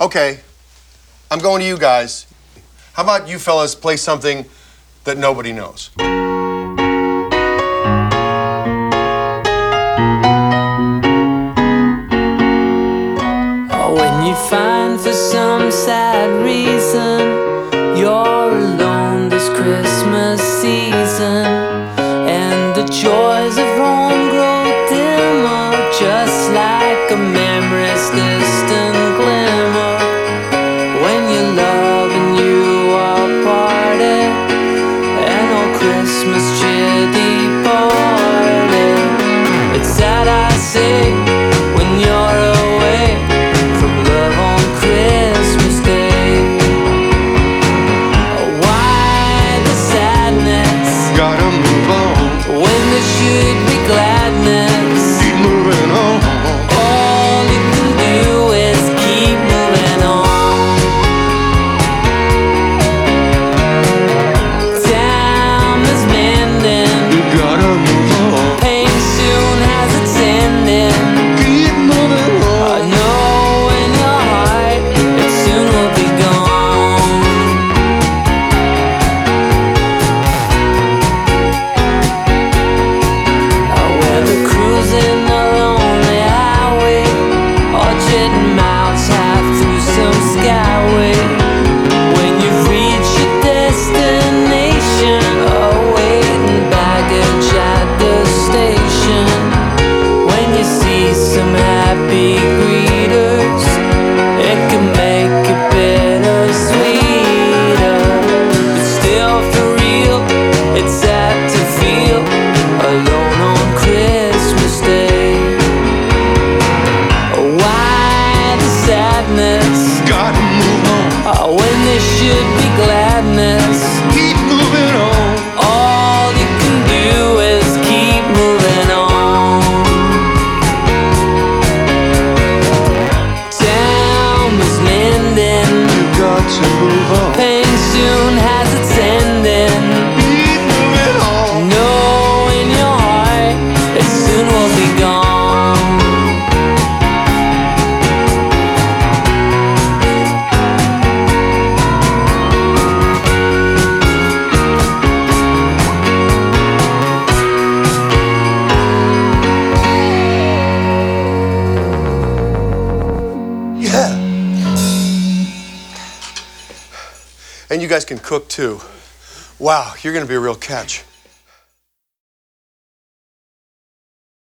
Okay, I'm going to you guys. How about you fellas play something that nobody knows? Oh, when you find for some sad reason you're alone this Christmas Eve. when there should be gladness. Keep moving on. All you can do is keep moving on. Time was mending. You got to move on. And you guys can cook too. Wow, you're going to be a real catch.